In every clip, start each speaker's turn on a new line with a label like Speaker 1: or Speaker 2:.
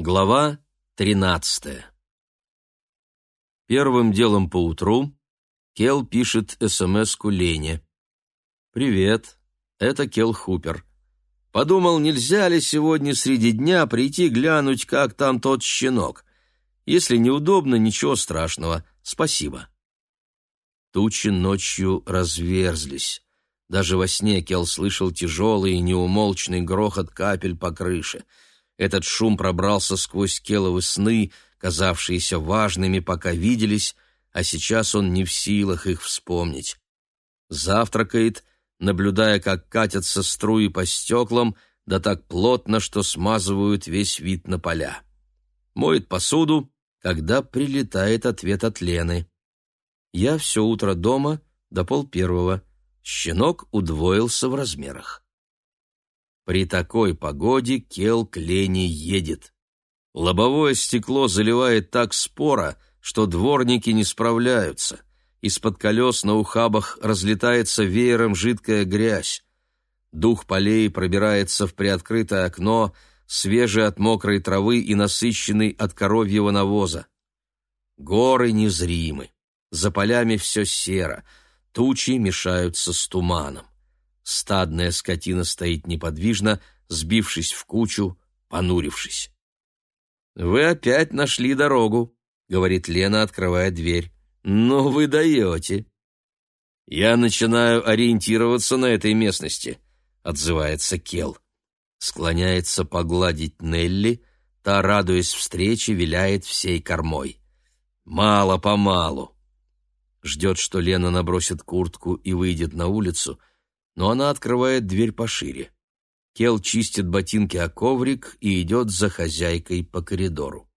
Speaker 1: Глава тринадцатая. Первым делом поутру Кел пишет СМС-ку Лене. «Привет, это Кел Хупер. Подумал, нельзя ли сегодня среди дня прийти глянуть, как там тот щенок. Если неудобно, ничего страшного. Спасибо». Тучи ночью разверзлись. Даже во сне Кел слышал тяжелый и неумолчный грохот капель по крыше. Этот шум пробрался сквозь Келовы сны, казавшиеся важными, пока виделись, а сейчас он не в силах их вспомнить. Завтракает, наблюдая, как катятся струи по стеклам, да так плотно, что смазывают весь вид на поля. Моет посуду, когда прилетает ответ от Лены. «Я все утро дома до пол первого. Щенок удвоился в размерах». При такой погоде Кел к Лене едет. Лобовое стекло заливает так споро, что дворники не справляются. Из-под колес на ухабах разлетается веером жидкая грязь. Дух полей пробирается в приоткрытое окно, свежий от мокрой травы и насыщенный от коровьего навоза. Горы незримы, за полями все серо, тучи мешаются с туманом. Стадная скотина стоит неподвижно, сбившись в кучу, понурившись. «Вы опять нашли дорогу», — говорит Лена, открывая дверь. «Ну вы даете». «Я начинаю ориентироваться на этой местности», — отзывается Кел. Склоняется погладить Нелли, та, радуясь встрече, виляет всей кормой. «Мало-помалу». Ждет, что Лена набросит куртку и выйдет на улицу, но она открывает дверь пошире. Кел чистит ботинки о коврик и идет за хозяйкой по коридору.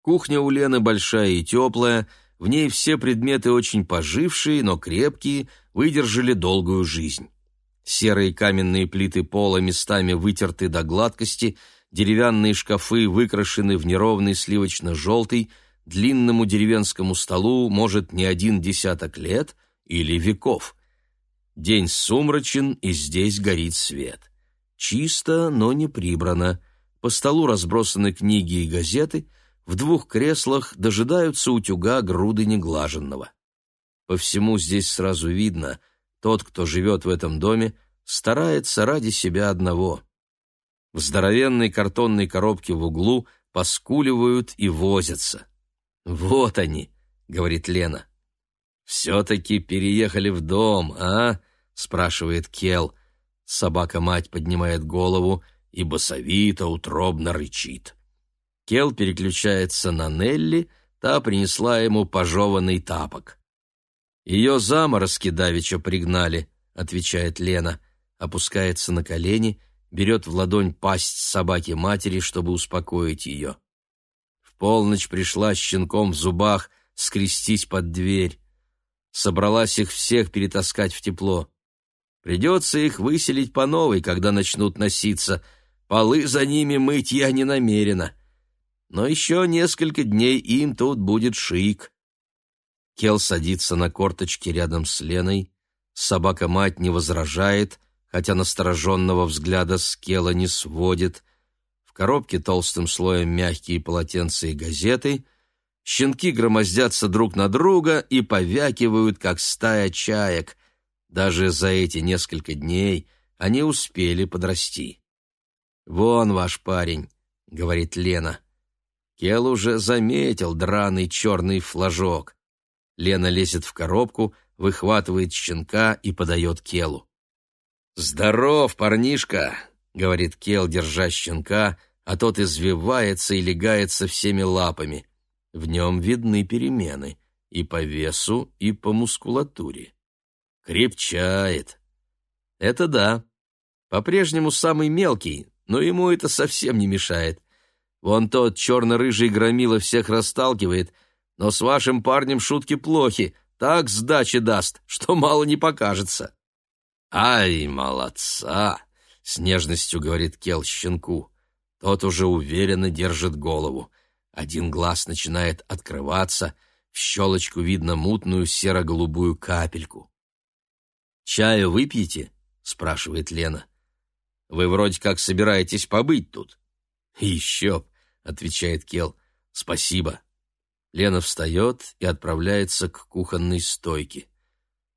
Speaker 1: Кухня у Лены большая и теплая, в ней все предметы очень пожившие, но крепкие, выдержали долгую жизнь. Серые каменные плиты пола местами вытерты до гладкости, деревянные шкафы выкрашены в неровный сливочно-желтый, длинному деревенскому столу может не один десяток лет или веков. День сумрачен, и здесь горит свет. Чисто, но не прибрано. По столу разбросаны книги и газеты, в двух креслах дожидаются утюга груды неглаженного. По всему здесь сразу видно, тот, кто живет в этом доме, старается ради себя одного. В здоровенной картонной коробке в углу поскуливают и возятся. «Вот они», — говорит Лена. «Все-таки переехали в дом, а?» — спрашивает Кел. Собака-мать поднимает голову и басовито утробно рычит. Кел переключается на Нелли, та принесла ему пожеванный тапок. «Ее заморозки давеча пригнали», — отвечает Лена, опускается на колени, берет в ладонь пасть собаки-матери, чтобы успокоить ее. В полночь пришла с щенком в зубах скрестись под дверь. Собралась их всех перетаскать в тепло. Придется их выселить по новой, когда начнут носиться. Полы за ними мыть я не намерена. Но еще несколько дней им тут будет шик. Кел садится на корточки рядом с Леной. Собака-мать не возражает, хотя настороженного взгляда с Кела не сводит. В коробке толстым слоем мягкие полотенца и газеты. Щенки громоздятся друг на друга и повякивают, как стая чаек — даже за эти несколько дней они успели подрасти. «Вон ваш парень», — говорит Лена. Кел уже заметил драный черный флажок. Лена лезет в коробку, выхватывает щенка и подает Келу. «Здоров, парнишка!» — говорит Кел, держа щенка, а тот извивается и легается всеми лапами. В нем видны перемены и по весу, и по мускулатуре. Крепчает. Это да. По-прежнему самый мелкий, но ему это совсем не мешает. Вон тот черно-рыжий громила всех расталкивает, но с вашим парнем шутки плохи, так сдачи даст, что мало не покажется. «Ай, молодца!» — с нежностью говорит Кел щенку. Тот уже уверенно держит голову. Один глаз начинает открываться, в щелочку видно мутную серо-голубую капельку. «Чаю выпьете?» — спрашивает Лена. «Вы вроде как собираетесь побыть тут». «Еще отвечает Кел. Спасибо. Лена встает и отправляется к кухонной стойке.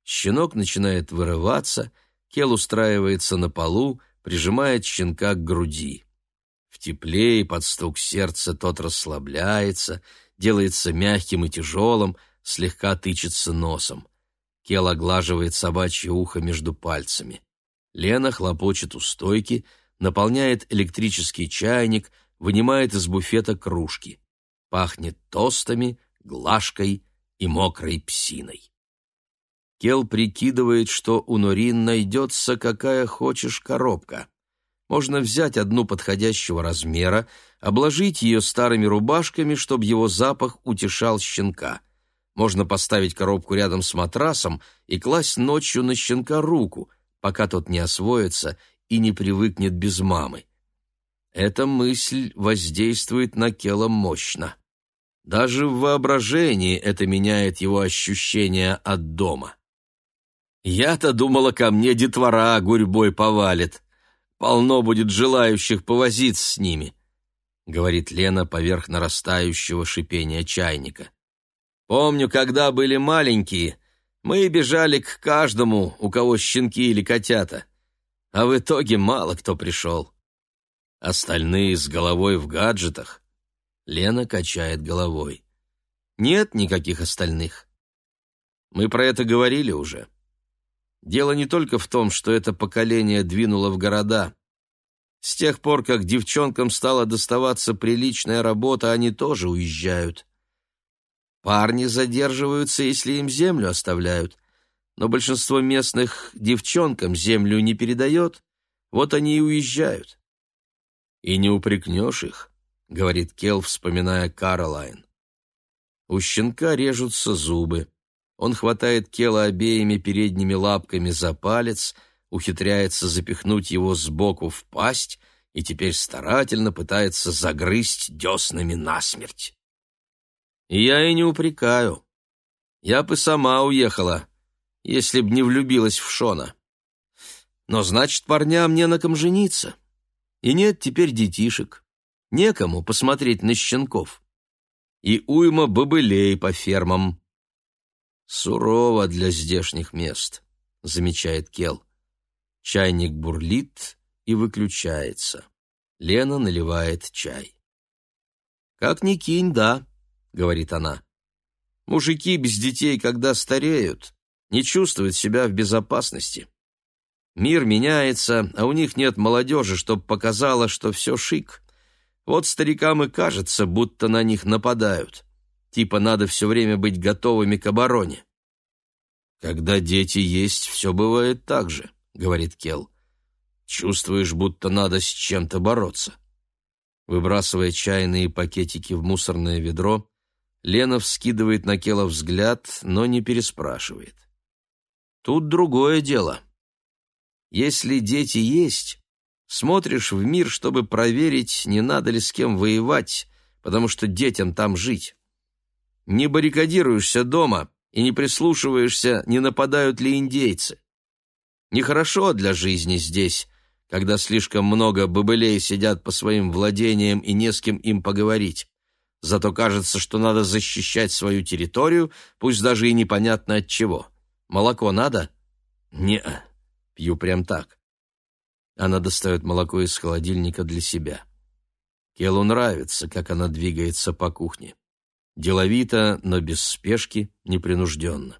Speaker 1: Щенок начинает вырываться, Кел устраивается на полу, прижимает щенка к груди. В тепле и под стук сердца тот расслабляется, делается мягким и тяжелым, слегка тычется носом. Кел оглаживает собачье ухо между пальцами. Лена хлопочет у стойки, наполняет электрический чайник, вынимает из буфета кружки. Пахнет тостами, глажкой и мокрой псиной. Кел прикидывает, что у Норин найдется какая хочешь коробка. Можно взять одну подходящего размера, обложить ее старыми рубашками, чтобы его запах утешал щенка. Можно поставить коробку рядом с матрасом и класть ночью на щенка руку, пока тот не освоится и не привыкнет без мамы. Эта мысль воздействует на Кела мощно. Даже в воображении это меняет его ощущение от дома. «Я-то думала, ко мне детвора гурьбой повалит. Полно будет желающих повозиться с ними», — говорит Лена поверх нарастающего шипения чайника. «Помню, когда были маленькие, мы бежали к каждому, у кого щенки или котята, а в итоге мало кто пришел». Остальные с головой в гаджетах. Лена качает головой. Нет никаких остальных. Мы про это говорили уже. Дело не только в том, что это поколение двинуло в города. С тех пор, как девчонкам стала доставаться приличная работа, они тоже уезжают. Парни задерживаются, если им землю оставляют, но большинство местных девчонкам землю не передает, вот они и уезжают. «И не упрекнешь их», — говорит Кел, вспоминая Каролайн. У щенка режутся зубы. Он хватает Кела обеими передними лапками за палец, ухитряется запихнуть его сбоку в пасть и теперь старательно пытается загрызть деснами насмерть. Я и не упрекаю. Я бы сама уехала, если б не влюбилась в Шона. Но значит, парням не на ком жениться и нет теперь детишек. Некому посмотреть на щенков. И уйма бобылей по фермам. Сурово для здешних мест, замечает Кел. Чайник бурлит и выключается. Лена наливает чай. «Как ни кинь, да», — говорит она. «Мужики без детей, когда стареют, не чувствуют себя в безопасности. Мир меняется, а у них нет молодежи, чтоб показала, что все шик. Вот старикам и кажется, будто на них нападают. Типа надо все время быть готовыми к обороне. «Когда дети есть, все бывает так же», — говорит Кел. «Чувствуешь, будто надо с чем-то бороться». Выбрасывая чайные пакетики в мусорное ведро, Лена вскидывает на Кела взгляд, но не переспрашивает. «Тут другое дело». Если дети есть, смотришь в мир, чтобы проверить, не надо ли с кем воевать, потому что детям там жить. Не баррикадируешься дома и не прислушиваешься, не нападают ли индейцы. Нехорошо для жизни здесь, когда слишком много бобылей сидят по своим владениям и не с кем им поговорить. Зато кажется, что надо защищать свою территорию, пусть даже и непонятно от чего. Молоко надо? Не-а. Пью прям так. Она достает молоко из холодильника для себя. Келу нравится, как она двигается по кухне. Деловито, но без спешки, непринужденно.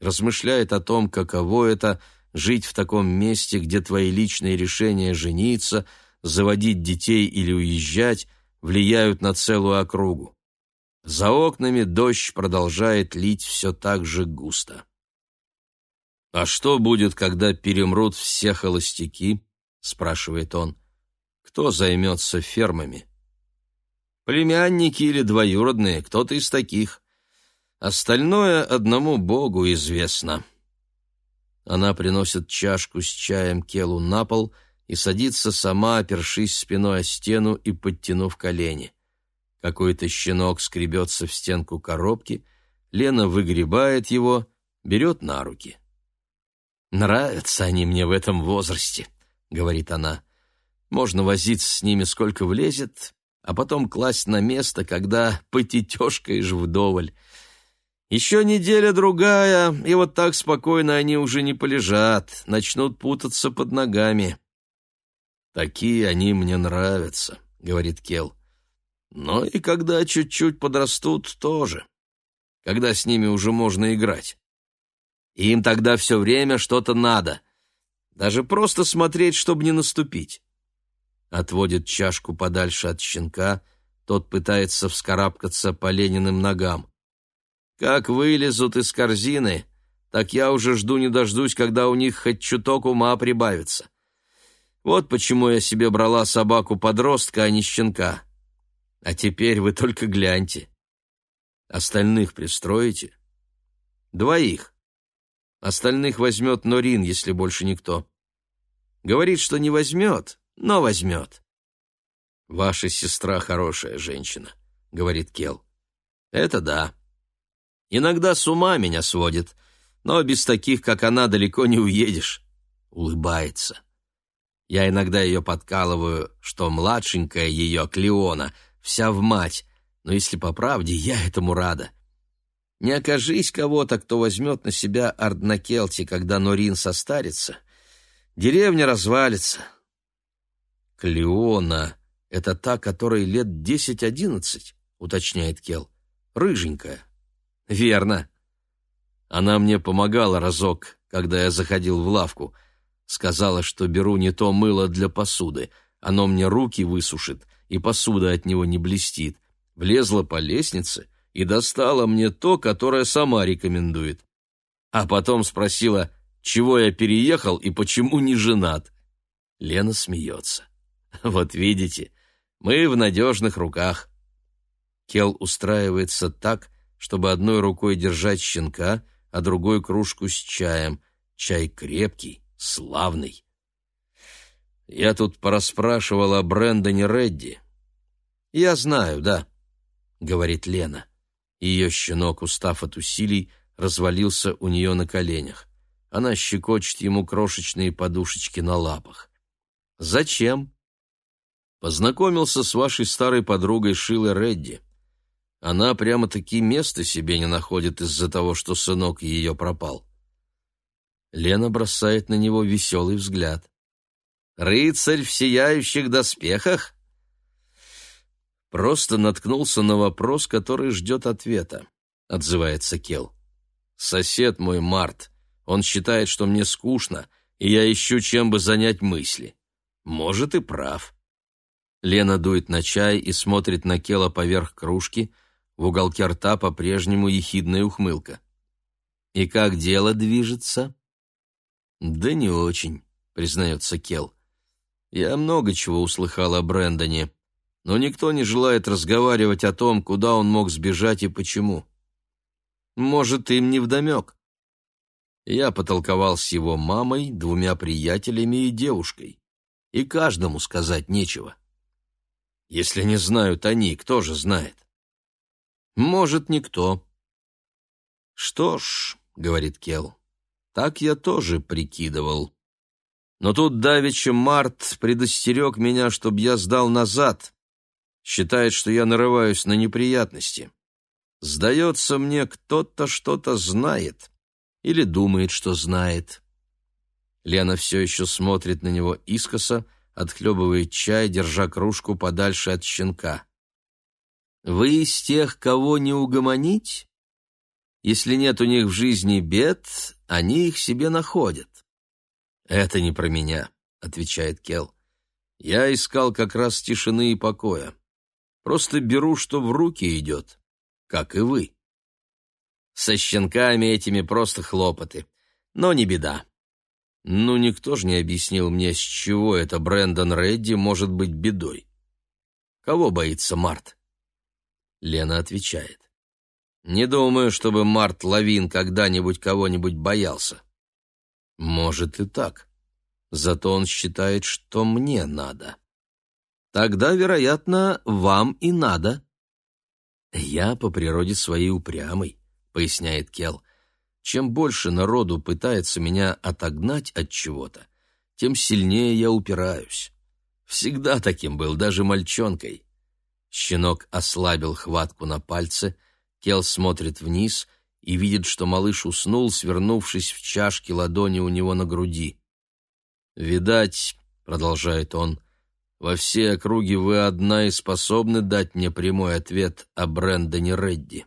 Speaker 1: Размышляет о том, каково это жить в таком месте, где твои личные решения жениться, заводить детей или уезжать влияют на целую округу. За окнами дождь продолжает лить все так же густо. «А что будет, когда перемрут все холостяки?» — спрашивает он. «Кто займется фермами?» «Племянники или двоюродные, кто-то из таких. Остальное одному Богу известно». Она приносит чашку с чаем Келу на пол и садится сама, опершись спиной о стену и подтянув колени. Какой-то щенок скребется в стенку коробки, Лена выгребает его, берет на руки. «Нравятся они мне в этом возрасте», — говорит она. «Можно возиться с ними сколько влезет, а потом класть на место, когда потетешкаешь вдоволь. Еще неделя-другая, и вот так спокойно они уже не полежат, начнут путаться под ногами. «Такие они мне нравятся», — говорит Кел. «Но и когда чуть-чуть подрастут, тоже. Когда с ними уже можно играть. Им тогда все время что-то надо. Даже просто смотреть, чтобы не наступить. Отводит чашку подальше от щенка, тот пытается вскарабкаться по Лениным ногам. Как вылезут из корзины, так я уже жду не дождусь, когда у них хоть чуток ума прибавится. Вот почему я себе брала собаку-подростка, а не щенка. А теперь вы только гляньте. Остальных пристроите? Двоих. Остальных возьмет Норин, если больше никто. Говорит, что не возьмет, но возьмет. «Ваша сестра хорошая женщина», — говорит Кел. «Это да. Иногда с ума меня сводит, но без таких, как она, далеко не уедешь». Улыбается. Я иногда ее подкалываю, что младшенькая ее, Клеона, вся в мать, но если по правде, я этому рада. Не окажись кого-то, кто возьмет на себя Арднакелти, когда Норин состарится. Деревня развалится. Клеона — это та, которой лет десять-одиннадцать, уточняет Кел. Рыженькая. Верно. Она мне помогала разок, когда я заходил в лавку. Сказала, что беру не то мыло для посуды. Оно мне руки высушит, и посуда от него не блестит. Влезла по лестнице — и достала мне то, которое сама рекомендует. А потом спросила, чего я переехал и почему не женат. Лена смеется. Вот видите, мы в надежных руках. Кел устраивается так, чтобы одной рукой держать щенка, а другой кружку с чаем. Чай крепкий, славный. Я тут порасспрашивал о Брэндоне Редди. Я знаю, да, говорит Лена. Ее щенок, устав от усилий, развалился у нее на коленях. Она щекочет ему крошечные подушечки на лапах. «Зачем?» «Познакомился с вашей старой подругой Шилой Редди. Она прямо-таки места себе не находит из-за того, что сынок ее пропал». Лена бросает на него веселый взгляд. «Рыцарь в сияющих доспехах?» Просто наткнулся на вопрос, который ждет ответа, отзывается Кел. Сосед мой Март, он считает, что мне скучно, и я ищу, чем бы занять мысли. Может, и прав. Лена дует на чай и смотрит на Кела поверх кружки, в уголке рта по-прежнему ехидная ухмылка. «И как дело движется?» «Да не очень», — признается Кел. «Я много чего услыхал о Брэндоне, но никто не желает разговаривать о том, куда он мог сбежать и почему. Может, им не вдомек. Я потолковал с его мамой, двумя приятелями и девушкой. И каждому сказать нечего. Если не знают они, кто же знает? Может, никто. Что ж, — говорит Кел, — так я тоже прикидывал. Но тут давеча Март предостерег меня, чтобы я сдал назад, считает, что я нарываюсь на неприятности. Сдается мне, кто-то что-то знает или думает, что знает. Лена все еще смотрит на него искоса, отхлебывает чай, держа кружку подальше от щенка. «Вы из тех, кого не угомонить? Если нет у них в жизни бед, они их себе находят». «Это не про меня», — отвечает Кел. «Я искал как раз тишины и покоя. Просто беру, что в руки идет, как и вы. Со щенками этими просто хлопоты, но не беда. Ну, никто же не объяснил мне, с чего это Брэндон Редди может быть бедой. Кого боится Март? Лена отвечает. Не думаю, чтобы Март Лавин когда-нибудь кого-нибудь боялся. Может и так. Зато он считает, что мне надо. Тогда, вероятно, вам и надо. Я по природе своей упрямый, поясняет Кел. Чем больше народу пытается меня отогнать от чего-то, тем сильнее я упираюсь. Всегда таким был, даже мальчонкой. Щенок ослабил хватку на пальце, Кел смотрит вниз и видит, что малыш уснул, свернувшись в чашке ладони у него на груди. «Видать», — продолжает он, — «во все округи вы одна и способны дать мне прямой ответ о Брэндоне Редди».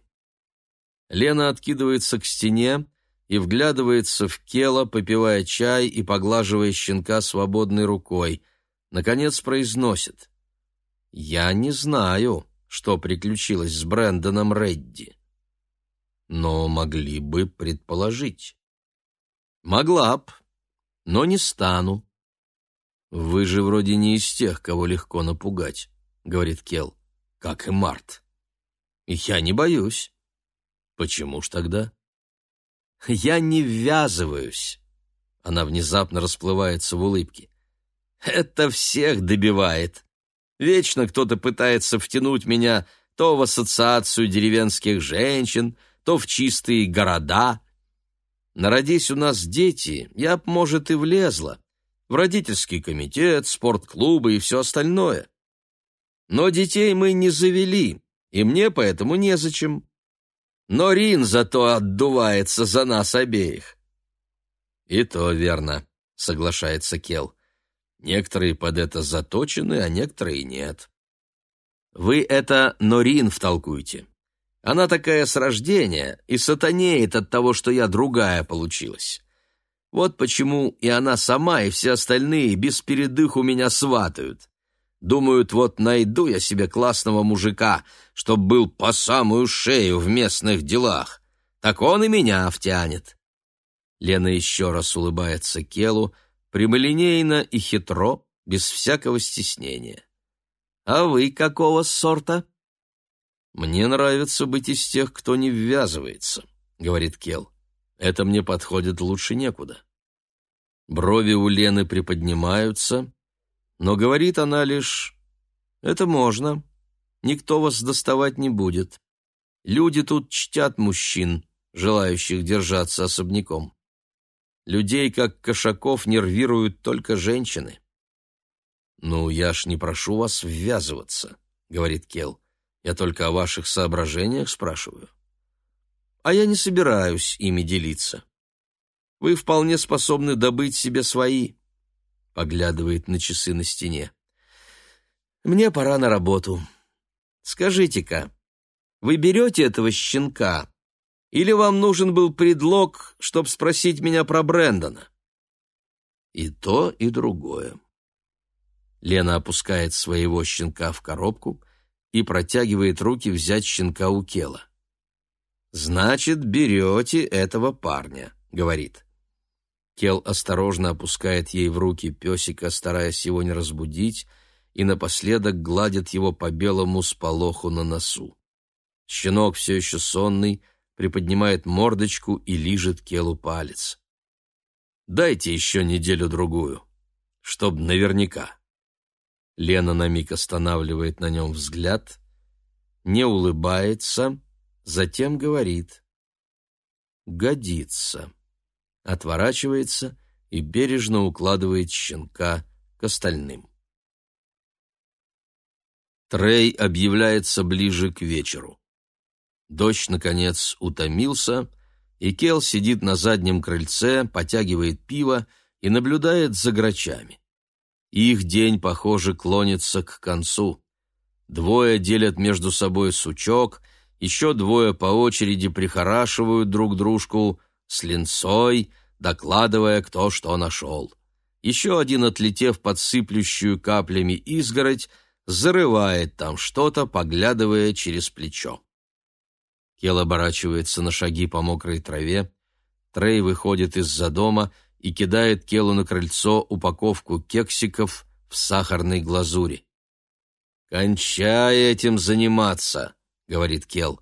Speaker 1: Лена откидывается к стене и вглядывается в Кела, попивая чай и поглаживая щенка свободной рукой. Наконец произносит. «Я не знаю, что приключилось с Брэндоном Редди. Но могли бы предположить». «Могла б, но не стану». «Вы же вроде не из тех, кого легко напугать», — говорит Кел, — «как и Март». «Я не боюсь». «Почему ж тогда?» «Я не ввязываюсь». Она внезапно расплывается в улыбке. «Это всех добивает. Вечно кто-то пытается втянуть меня то в ассоциацию деревенских женщин, то в чистые города. Народись у нас дети, я б, может, и влезла. В родительский комитет, спортклубы и все остальное. Но детей мы не завели, и мне поэтому незачем. Но Рин зато отдувается за нас обеих. И то верно, соглашается Кел. Некоторые под это заточены, а некоторые нет. Вы это Норин втолкуйте. Она такая с рождения и сатанеет от того, что я другая получилась. Вот почему и она сама, и все остальные без передыху меня сватают. Думают, вот найду я себе классного мужика, чтоб был по самую шею в местных делах. Так он и меня втянет. Лена еще раз улыбается Келу, прямолинейно и хитро, без всякого стеснения. «А вы какого сорта?» «Мне нравится быть из тех, кто не ввязывается», — говорит Кел. «Это мне подходит лучше некуда». Брови у Лены приподнимаются, но говорит она лишь «Это можно, никто вас доставать не будет. Люди тут чтят мужчин, желающих держаться особняком». Людей, как кошаков, нервируют только женщины. «Ну, я ж не прошу вас ввязываться», — говорит Кел. «Я только о ваших соображениях спрашиваю». «А я не собираюсь ими делиться. Вы вполне способны добыть себе свои», — поглядывает на часы на стене. «Мне пора на работу. Скажите-ка, вы берете этого щенка или вам нужен был предлог, чтобы спросить меня про Брэндона?» «И то, и другое». Лена опускает своего щенка в коробку и протягивает руки взять щенка у Кела. «Значит, берете этого парня», — говорит. Кел осторожно опускает ей в руки песика, стараясь его не разбудить, и напоследок гладит его по белому сполоху на носу. Щенок все еще сонный, приподнимает мордочку и лижет Келу палец. «Дайте еще неделю-другую, чтоб наверняка». Лена на миг останавливает на нем взгляд, не улыбается, затем говорит «Годится». Отворачивается и бережно укладывает щенка к остальным. Трей объявляется ближе к вечеру. Дождь, наконец, утомился, и Кел сидит на заднем крыльце, потягивает пиво и наблюдает за грачами. Их день, похоже, клонится к концу. Двое делят между собой сучок, еще двое по очереди прихорашивают друг дружку с линцой, докладывая, кто что нашел. Еще один, отлетев под сыплющую каплями изгородь, зарывает там что-то, поглядывая через плечо. Кел оборачивается на шаги по мокрой траве. Трей выходит из-за дома и кидает Келу на крыльцо упаковку кексиков в сахарной глазури. «Кончай этим заниматься», — говорит Кел.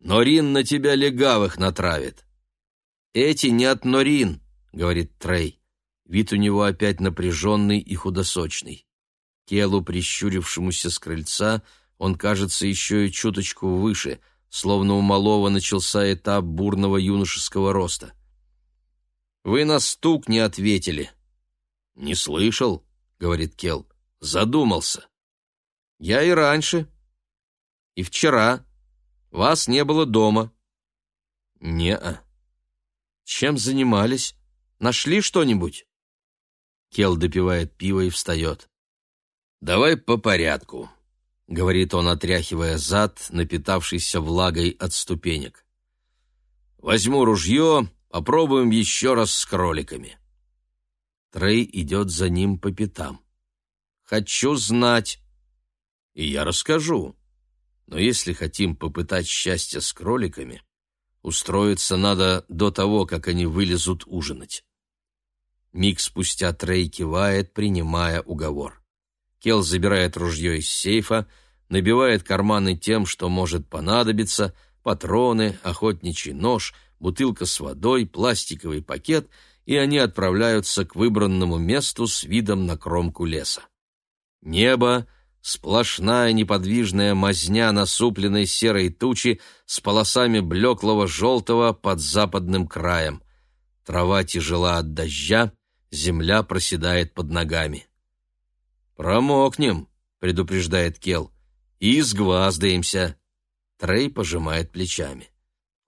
Speaker 1: «Норин на тебя легавых натравит». «Эти не от Норин», — говорит Трей. Вид у него опять напряженный и худосочный. Келу, прищурившемуся с крыльца, он кажется еще и чуточку выше — словно у малого начался этап бурного юношеского роста. «Вы на стук не ответили». «Не слышал», — говорит Кел. «Задумался». «Я и раньше И вчера. Вас не было дома». «Не-а». «Чем занимались? Нашли что-нибудь?» Кел допивает пиво и встает. «Давай по порядку», — говорит он, отряхивая зад, напитавшийся влагой от ступенек. «Возьму ружье, попробуем еще раз с кроликами». Трей идет за ним по пятам. «Хочу знать». «И я расскажу. Но если хотим попытать счастье с кроликами, устроиться надо до того, как они вылезут ужинать». Миг спустя Трей кивает, принимая уговор. Кел забирает ружье из сейфа, набивает карманы тем, что может понадобиться, патроны, охотничий нож, бутылка с водой, пластиковый пакет, и они отправляются к выбранному месту с видом на кромку леса. Небо — сплошная неподвижная мазня насупленной серой тучи с полосами блеклого желтого под западным краем. Трава тяжела от дождя, земля проседает под ногами. «Промокнем», — предупреждает Кел, — «и сгваздаемся». Трей пожимает плечами.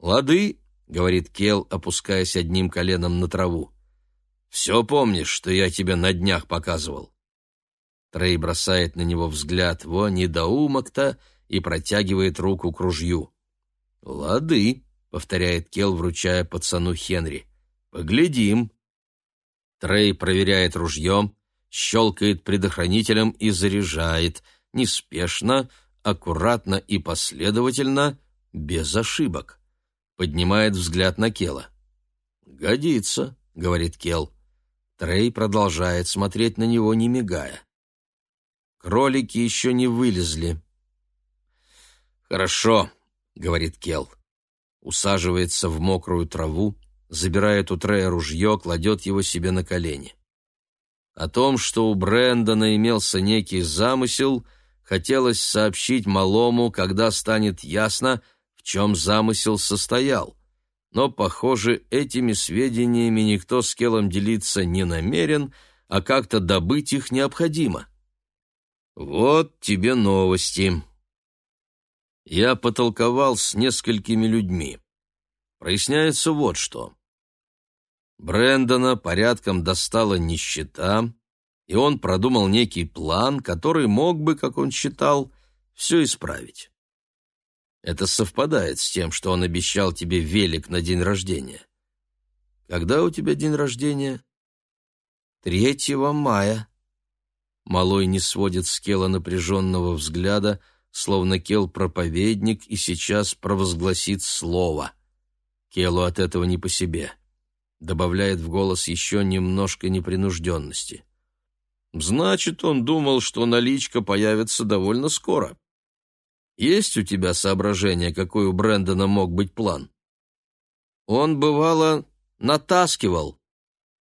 Speaker 1: «Лады», — говорит Кел, опускаясь одним коленом на траву. «Все помнишь, что я тебе на днях показывал?» Трей бросает на него взгляд, во недоумок-то, и протягивает руку к ружью. «Лады», — повторяет Кел, вручая пацану Хенри. «Поглядим». Трей проверяет ружьем, щелкает предохранителем и заряжает, неспешно, аккуратно и последовательно, без ошибок. Поднимает взгляд на Кела. «Годится», — говорит Кел. Трей продолжает смотреть на него, не мигая. Кролики еще не вылезли. «Хорошо», — говорит Кел. Усаживается в мокрую траву, забирает у Трея ружье, кладет его себе на колени. О том, что у Брэндона имелся некий замысел, хотелось сообщить малому, когда станет ясно, в чем замысел состоял. Но, похоже, этими сведениями никто с Келом делиться не намерен, а как-то добыть их необходимо. Вот тебе новости. Я потолковал с несколькими людьми. Проясняется вот что. Брэндона порядком достала нищета, и он продумал некий план, который мог бы, как он считал, все исправить. Это совпадает с тем, что он обещал тебе велик на день рождения. Когда у тебя день рождения? Третьего мая. Малой не сводит с Кела напряженного взгляда, словно Кел проповедник и сейчас провозгласит слово. Келу от этого не по себе. — добавляет в голос еще немножко непринужденности. Значит, он думал, что наличка появится довольно скоро. Есть у тебя соображение, какой у Брэндона мог быть план? Он, бывало, натаскивал.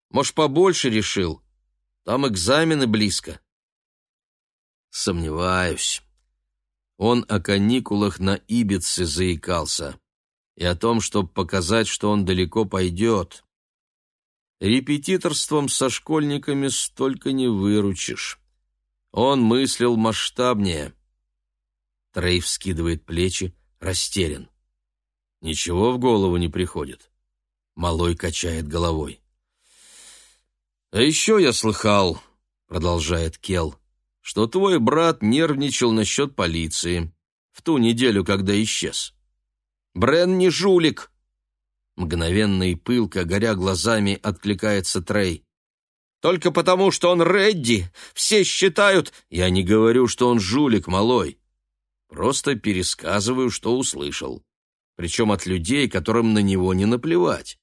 Speaker 1: Может, побольше решил. Там экзамены близко. Сомневаюсь. Он о каникулах на Ибице заикался и о том, чтобы показать, что он далеко пойдет. Репетиторством со школьниками столько не выручишь. Он мыслил масштабнее. Трей вскидывает плечи, растерян. Ничего в голову не приходит. Малой качает головой. «А еще я слыхал», — продолжает Кел, «что твой брат нервничал насчет полиции в ту неделю, когда исчез. Брен не жулик, Мгновенно и горя глазами, откликается Трей. «Только потому, что он Редди, все считают...» «Я не говорю, что он жулик, малой. Просто пересказываю, что услышал. Причем от людей, которым на него не наплевать.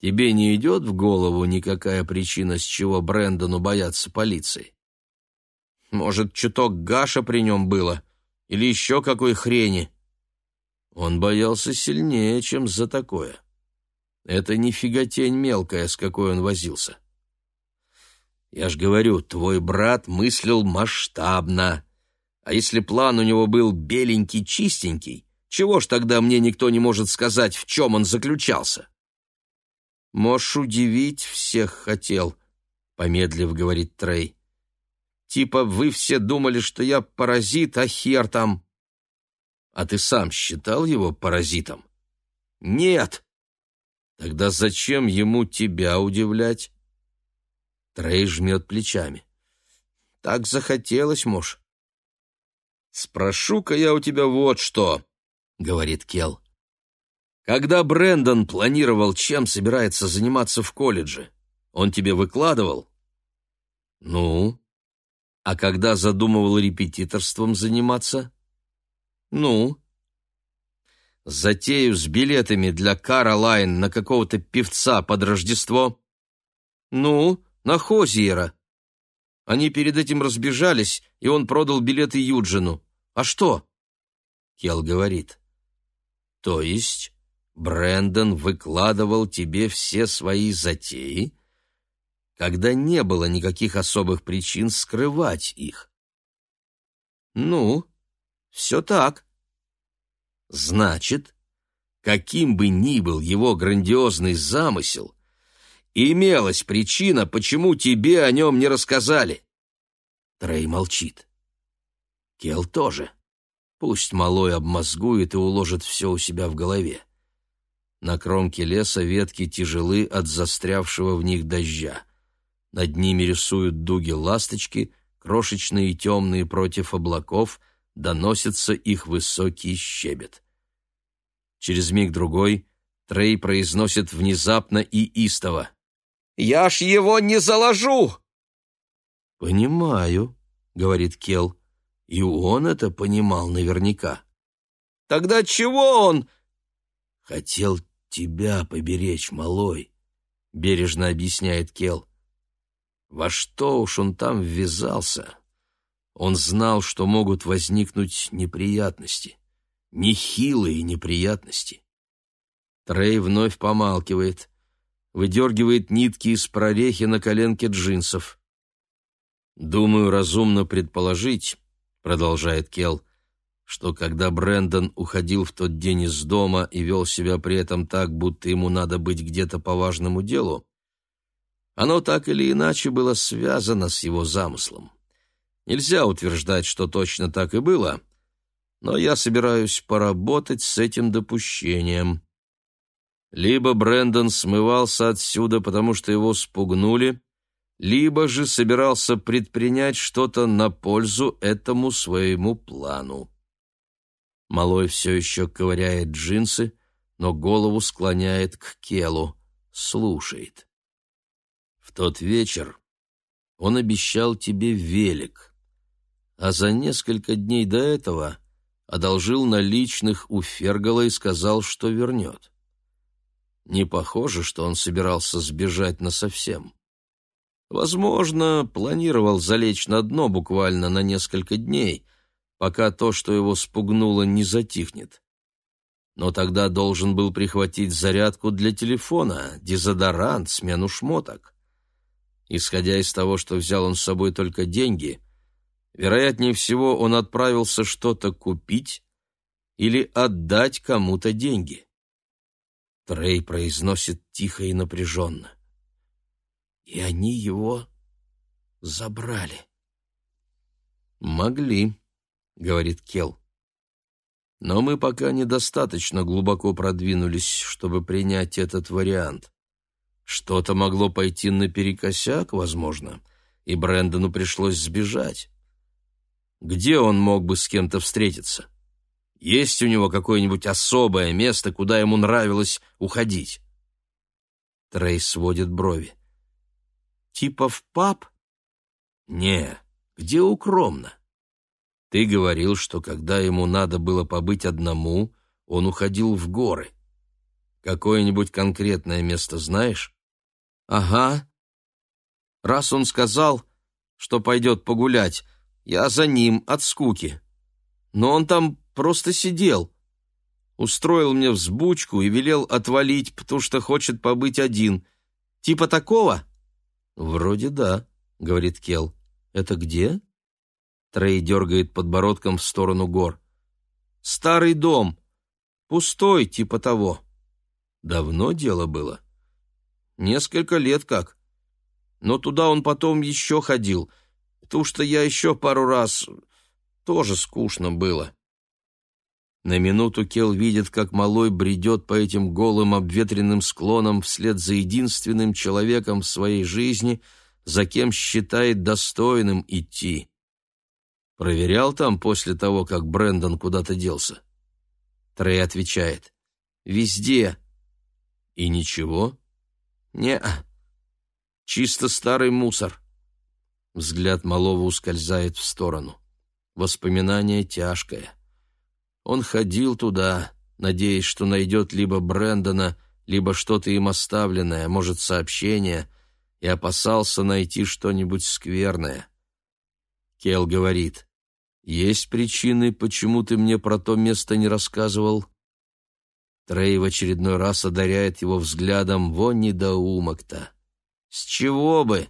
Speaker 1: Тебе не идет в голову никакая причина, с чего Брэндону бояться полиции? Может, чуток Гаша при нем было? Или еще какой хрени?» Он боялся сильнее, чем за такое. Это не фиготень мелкая, с какой он возился. Я ж говорю, твой брат мыслил масштабно. А если план у него был беленький-чистенький, чего ж тогда мне никто не может сказать, в чем он заключался? Можешь удивить всех хотел, — помедлив говорит Трей. Типа вы все думали, что я паразит, а хер там. А ты сам считал его паразитом?
Speaker 2: Нет.
Speaker 1: Тогда зачем ему тебя удивлять? Трей жмет плечами.
Speaker 2: Так захотелось, муж.
Speaker 1: «Спрошу-ка я у тебя вот что», — говорит Кел. «Когда Брэндон планировал, чем собирается заниматься в колледже, он тебе выкладывал?» «Ну?» «А когда задумывал репетиторством заниматься?» «Ну?» «Затею с билетами для Каролайн на какого-то певца под Рождество?» «Ну, на Хозиера. Они перед этим разбежались, и он продал билеты Юджину. А что? Кел говорит. То есть Брэндон выкладывал тебе все свои затеи, когда не было никаких особых причин скрывать их. Ну, все так. Значит, каким бы ни был его грандиозный замысел, имелась причина, почему тебе о нем не рассказали. Трей молчит. Кел тоже. Пусть малой обмозгует и уложит все у себя в голове. На кромке леса ветки тяжелы от застрявшего в них дождя. Над ними рисуют дуги ласточки, крошечные и темные против облаков, доносится их высокий щебет. Через миг-другой Трей произносит внезапно и истово.
Speaker 2: «Я ж его не заложу!»
Speaker 1: «Понимаю», — говорит Кел. И он это понимал наверняка.
Speaker 2: Тогда чего он?
Speaker 1: Хотел тебя поберечь, малой, бережно объясняет Кел. Во что уж он там ввязался? Он знал, что могут возникнуть неприятности, нехилые неприятности. Трей вновь помалкивает, выдергивает нитки из прорехи на коленке джинсов. Думаю, разумно предположить, продолжает Кел, что когда Брендон уходил в тот день из дома и вел себя при этом так, будто ему надо быть где-то по важному делу, оно так или иначе было связано с его замыслом. Нельзя утверждать, что точно так и было, но я собираюсь поработать с этим допущением. Либо Брендон смывался отсюда, потому что его спугнули, либо же собирался предпринять что-то на пользу этому своему плану. Малой все еще ковыряет джинсы, но голову склоняет к Келу, слушает. В тот вечер он обещал тебе велик, а за несколько дней до этого одолжил наличных у Фергала и сказал, что вернет. Не похоже, что он собирался сбежать насовсем. Возможно, планировал залечь на дно буквально на несколько дней, пока то, что его спугнуло, не затихнет. Но тогда должен был прихватить зарядку для телефона, дезодорант, смену шмоток. Исходя из того, что взял он с собой только деньги, вероятнее всего он отправился что-то купить или отдать кому-то деньги. Трей произносит тихо и напряженно. И они его забрали. «Могли», — говорит Кел. «Но мы пока недостаточно глубоко продвинулись, чтобы принять этот вариант. Что-то могло пойти наперекосяк, возможно, и Брэндону пришлось сбежать. Где он мог бы с кем-то встретиться? Есть у него какое-нибудь особое место, куда ему нравилось уходить?» Трей сводит брови. Типа в паб? Не, где укромно. Ты говорил, что когда ему надо было побыть одному, он уходил в горы. Какое-нибудь конкретное место знаешь? Ага. Раз он сказал, что пойдет погулять, я за ним от скуки. Но он там просто сидел. Устроил мне взбучку и велел отвалить, потому что хочет побыть один. Типа такого? «Вроде да», — говорит Кел. «Это где?» Трей дергает подбородком в сторону гор. «Старый дом. Пустой, типа того». «Давно дело было?» «Несколько лет как. Но туда он потом еще ходил, потому что я еще пару раз... Тоже скучно было». На минуту Кел видит, как малой бредет по этим голым обветренным склонам вслед за единственным человеком в своей жизни, за кем считает достойным идти. Проверял там после того, как Брэндон куда-то делся? Трей отвечает. «Везде». «И ничего?»
Speaker 2: не Чисто старый мусор».
Speaker 1: Взгляд малого ускользает в сторону. Воспоминание тяжкое. Он ходил туда, надеясь, что найдет либо Брэндона, либо что-то им оставленное, может, сообщение, и опасался найти что-нибудь скверное. Кел говорит, «Есть причины, почему ты мне про то место не рассказывал?» Трей в очередной раз одаряет его взглядом «Вон недоумок-то!» «С чего бы?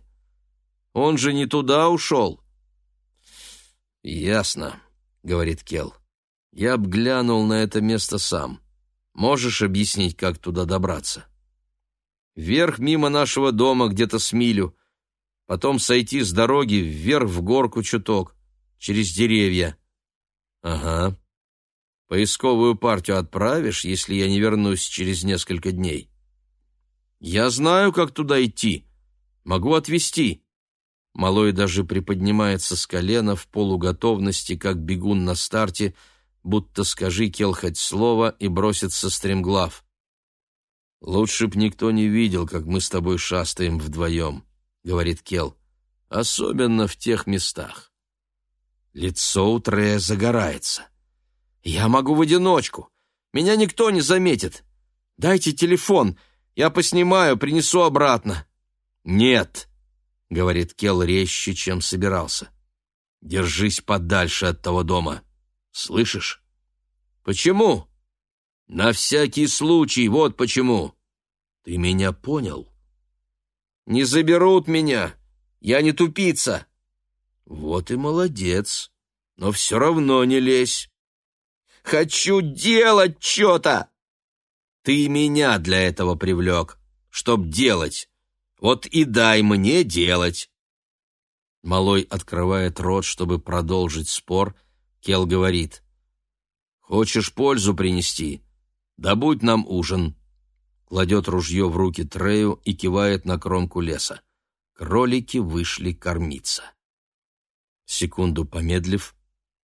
Speaker 1: Он же не туда ушел!» «Ясно», — говорит Кел. Я б глянул на это место сам. Можешь объяснить, как туда добраться? Вверх мимо нашего дома где-то с милю, потом сойти с дороги вверх в горку чуток, через деревья. Ага. Поисковую партию отправишь, если я не вернусь через несколько дней? Я знаю, как туда идти. Могу отвезти. Малой даже приподнимается с колена в полуготовности, как бегун на старте — будто скажи Кел хоть слово и бросится стремглав. «Лучше б никто не видел, как мы с тобой шастаем вдвоем», — говорит Кел, — «особенно в тех местах». Лицо у Трея загорается. «Я могу в одиночку. Меня никто не заметит. Дайте телефон, я поснимаю, принесу обратно». «Нет», — говорит Кел резче, чем собирался. «Держись подальше от того дома». Слышишь? Почему? На всякий случай, вот почему. Ты меня понял? Не заберут меня. Я не тупица. Вот и молодец. Но все равно не лезь. Хочу делать что-то. Ты меня для этого привлек, чтоб делать. Вот и дай мне делать. Малой открывает рот, чтобы продолжить спор, Кел говорит. «Хочешь пользу принести? Добудь нам ужин». Кладет ружье в руки Трею и кивает на кромку леса. Кролики вышли кормиться. Секунду помедлив,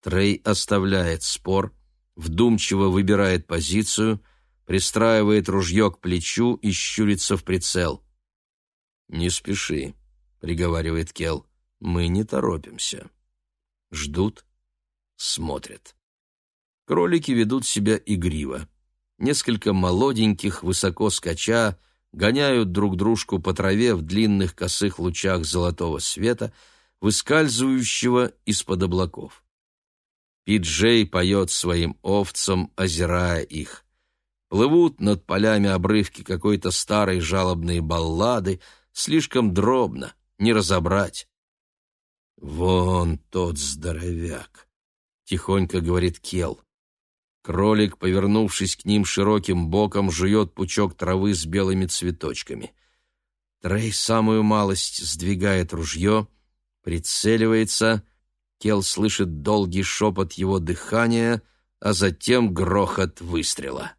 Speaker 1: Трей оставляет спор, вдумчиво выбирает позицию, пристраивает ружье к плечу и щурится в прицел. «Не спеши», — приговаривает Кел, — «мы не торопимся». Ждут, смотрят. Кролики ведут себя игриво. Несколько молоденьких, высоко скача, гоняют друг дружку по траве в длинных косых лучах золотого света, выскальзывающего из-под облаков. Пиджей поет своим овцам, озирая их. Плывут над полями обрывки какой-то старой жалобной баллады, слишком дробно, не разобрать. «Вон тот здоровяк!» тихонько говорит Кел. Кролик, повернувшись к ним широким боком, жует пучок травы с белыми цветочками. Трей самую малость сдвигает ружье, прицеливается. Кел слышит долгий шепот его дыхания, а затем грохот выстрела.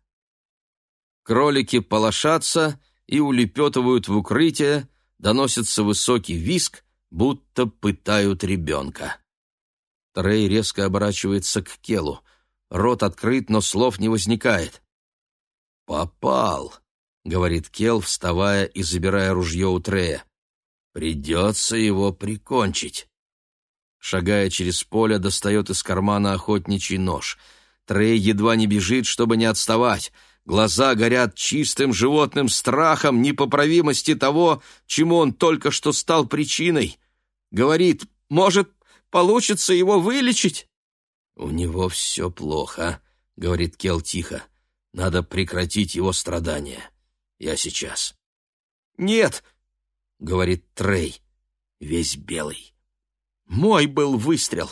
Speaker 1: Кролики полошатся и улепетывают в укрытие, доносится высокий виск, будто пытают ребенка. Трей резко оборачивается к Келу. Рот открыт, но слов не возникает. «Попал», — говорит Кел, вставая и забирая ружье у Трея. «Придется его прикончить». Шагая через поле, достает из кармана охотничий нож. Трей едва не бежит, чтобы не отставать. Глаза горят чистым животным страхом непоправимости того, чему он только что стал причиной. Говорит, может, Получится его вылечить?» «У него все плохо», — говорит Кел тихо. «Надо прекратить его страдания. Я сейчас». «Нет», — говорит Трей, весь белый. «Мой был выстрел».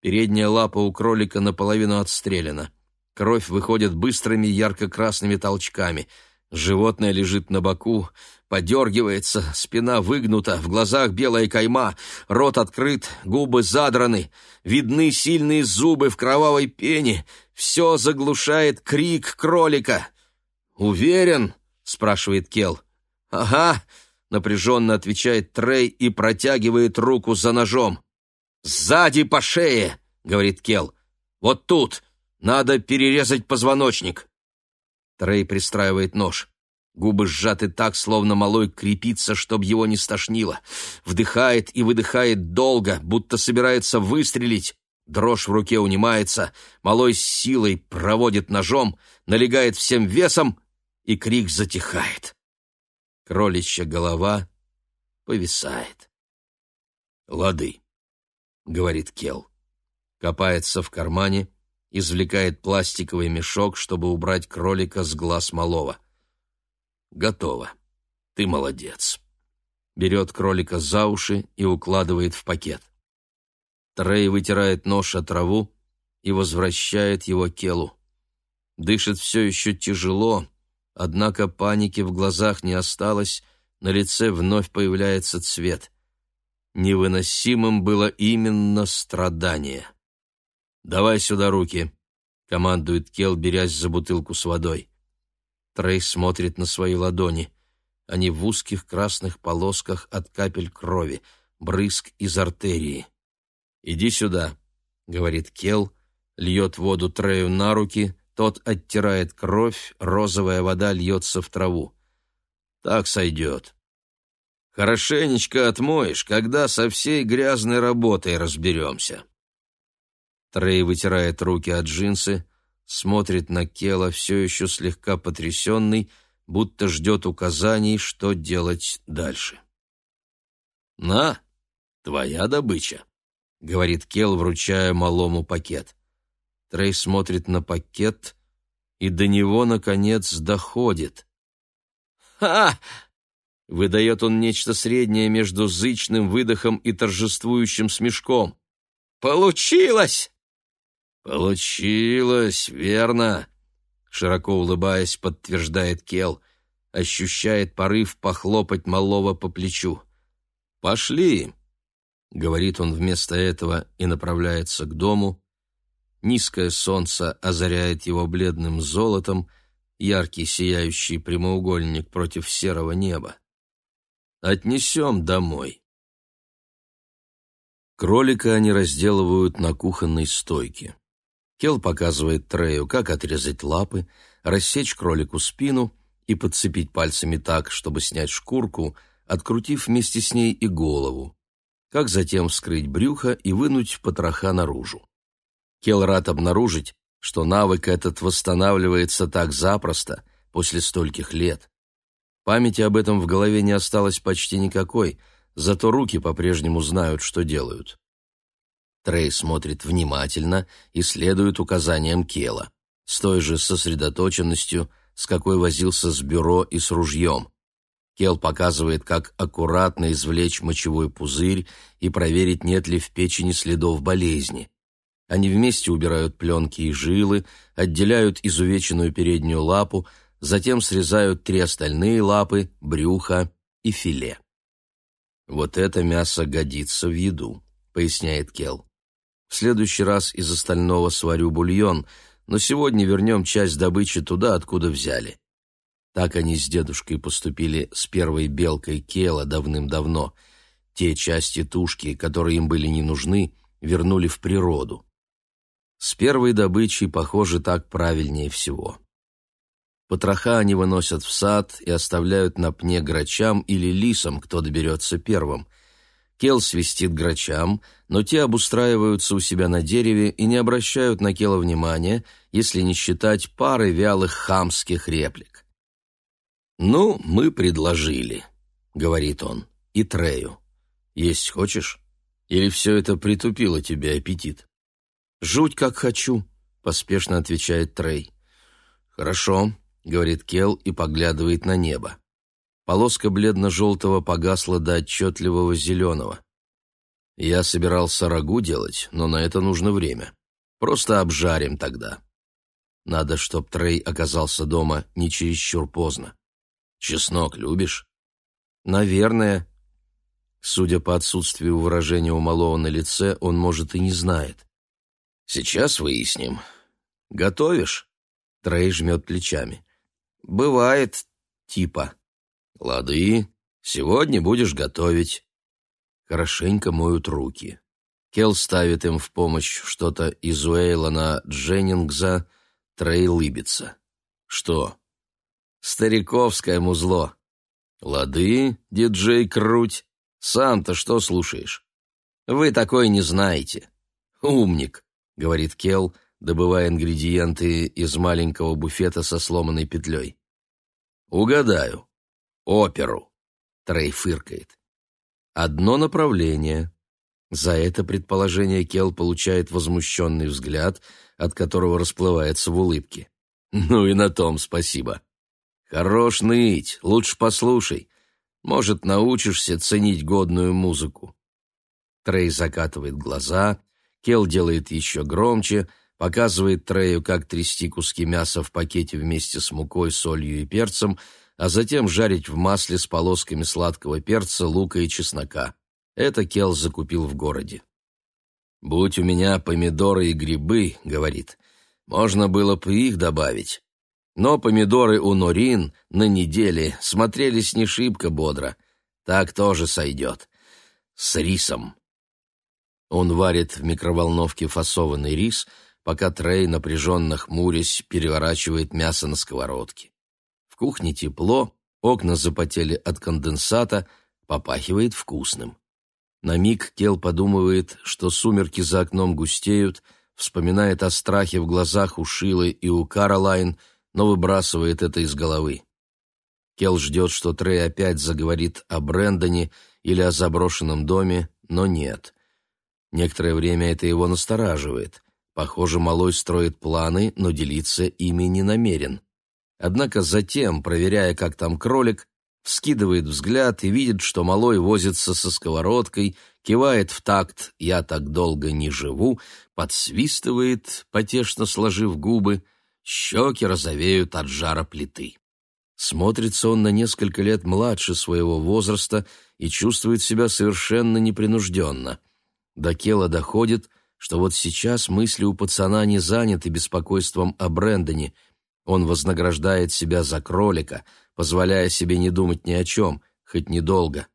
Speaker 1: Передняя лапа у кролика наполовину отстрелена. Кровь выходит быстрыми ярко-красными толчками. Животное лежит на боку, подергивается, спина выгнута, в глазах белая кайма, рот открыт, губы задраны, видны сильные зубы в кровавой пене, все заглушает крик кролика. «Уверен?» — спрашивает Кел. «Ага», — напряженно отвечает Трей и протягивает руку за ножом. «Сзади по шее!» — говорит Кел. «Вот тут! Надо перерезать позвоночник!» Трей пристраивает нож. Губы сжаты так, словно малой крепится, чтобы его не стошнило. Вдыхает и выдыхает долго, будто собирается выстрелить. Дрожь в руке унимается, малой с силой проводит ножом, налегает всем весом, и крик затихает. Кроличья голова повисает. «Лады», — говорит Кел. Копается в кармане, извлекает пластиковый мешок, чтобы убрать кролика с глаз малого. «Готово. Ты молодец». Берет кролика за уши и укладывает в пакет. Трей вытирает нож о траву и возвращает его Келу. Дышит все еще тяжело, однако паники в глазах не осталось, на лице вновь появляется цвет. Невыносимым было именно страдание. «Давай сюда руки», — командует Кел, берясь за бутылку с водой. Трей смотрит на свои ладони. Они в узких красных полосках от капель крови, брызг из артерии. «Иди сюда», — говорит Кел, льет воду Трею на руки, тот оттирает кровь, розовая вода льется в траву. «Так сойдет». «Хорошенечко отмоешь, когда со всей грязной работой разберемся». Трей вытирает руки от джинсы, смотрит на Кела, все еще слегка потрясенный, будто ждет указаний, что делать дальше. «На, твоя добыча», — говорит Кел, вручая малому пакет. Трей смотрит на пакет, и до него, наконец, доходит. «Ха!» — выдает он нечто среднее между зычным выдохом и торжествующим смешком. «Получилось!» «Получилось, верно!» Широко улыбаясь, подтверждает Кел, ощущает порыв похлопать малого по плечу. «Пошли!» — говорит он вместо этого и направляется к дому. Низкое солнце озаряет его бледным золотом, яркий сияющий прямоугольник против серого неба. «Отнесем домой!» Кролика они разделывают на кухонной стойке. Кел показывает Трею, как отрезать лапы, рассечь кролику спину и подцепить пальцами так, чтобы снять шкурку, открутив вместе с ней и голову, как затем вскрыть брюхо и вынуть потроха наружу. Кел рад обнаружить, что навык этот восстанавливается так запросто после стольких лет. Памяти об этом в голове не осталось почти никакой, зато руки по-прежнему знают, что делают. Трей смотрит внимательно и следует указаниям Кела, с той же сосредоточенностью, с какой возился с бюро и с ружьем. Кел показывает, как аккуратно извлечь мочевой пузырь и проверить, нет ли в печени следов болезни. Они вместе убирают пленки и жилы, отделяют изувеченную переднюю лапу, затем срезают три остальные лапы, брюхо и филе. «Вот это мясо годится в еду», — поясняет Кел. Следующий раз из остального сварю бульон, но сегодня вернем часть добычи туда, откуда взяли. Так они с дедушкой поступили с первой белкой Кела давным-давно. Те части тушки, которые им были не нужны, вернули в природу. С первой добычей, похоже, так правильнее всего. Потроха они выносят в сад и оставляют на пне грачам или лисам, кто доберется первым — Кел свистит грачам, но те обустраиваются у себя на дереве и не обращают на Кела внимания, если не считать пары вялых хамских реплик. «Ну, мы предложили», — говорит он, — «и Трею. Есть хочешь? Или все это притупило тебе аппетит?» «Жуть как хочу», — поспешно отвечает Трей. «Хорошо», — говорит Кел и поглядывает на небо. Полоска бледно-желтого погасла до отчетливого зеленого. Я собирался рагу делать, но на это нужно время. Просто обжарим тогда. Надо, чтоб Трей оказался дома не чересчур поздно.
Speaker 2: Чеснок любишь?
Speaker 1: Наверное. Судя по отсутствию выражения у малого на лице, он, может, и не знает.
Speaker 2: Сейчас выясним. Готовишь?
Speaker 1: Трей жмет плечами.
Speaker 2: Бывает, типа. Лады, сегодня будешь готовить.
Speaker 1: Хорошенько моют руки. Келл ставит им в помощь что-то из Уэйлона Дженнингза, Трей лыбится.
Speaker 2: Что?
Speaker 1: Стариковское музло.
Speaker 2: Лады, диджей Круть. Сам-то что слушаешь?
Speaker 1: Вы такой не знаете. Умник, говорит Келл, добывая ингредиенты из маленького буфета со сломанной петлей.
Speaker 2: Угадаю. Оперу.
Speaker 1: Трей фыркает. Одно направление. За это предположение Келл получает возмущенный взгляд, от которого расплывается в улыбке.
Speaker 2: Ну и на том спасибо. Хорош ныть, лучше послушай. Может, научишься ценить годную музыку.
Speaker 1: Трей закатывает глаза, Кел делает еще громче, показывает Трею, как трясти куски мяса в пакете вместе с мукой, солью и перцем, а затем жарить в масле с полосками сладкого перца, лука и чеснока. Это Кел закупил в городе.
Speaker 2: «Будь у меня помидоры и грибы», — говорит, — «можно было бы их добавить. Но помидоры у Норин на неделе смотрелись не шибко бодро. Так тоже сойдет. С рисом.
Speaker 1: Он варит в микроволновке фасованный рис, пока Трей, напряженно хмурясь, переворачивает мясо на сковородке. В кухне тепло, окна запотели от конденсата, попахивает вкусным. На миг Кел подумывает, что сумерки за окном густеют, вспоминает о страхе в глазах у Шилы и у Каролайн — но выбрасывает это из головы. Кел ждет, что Трей опять заговорит о Брэндоне или о заброшенном доме, но нет. Некоторое время это его настораживает. Похоже, малой строит планы, но делиться ими не намерен. Однако затем, проверяя, как там кролик, вскидывает взгляд и видит, что малой возится со сковородкой, кивает в такт «я так долго не живу», подсвистывает, потешно сложив губы, щеки розовеют от жара плиты. Смотрится он на несколько лет младше своего возраста и чувствует себя совершенно непринужденно. До Кела доходит, что вот сейчас мысли у пацана не заняты беспокойством о Брэндоне. Он вознаграждает себя за кролика, позволяя себе не думать ни о чем, хоть недолго.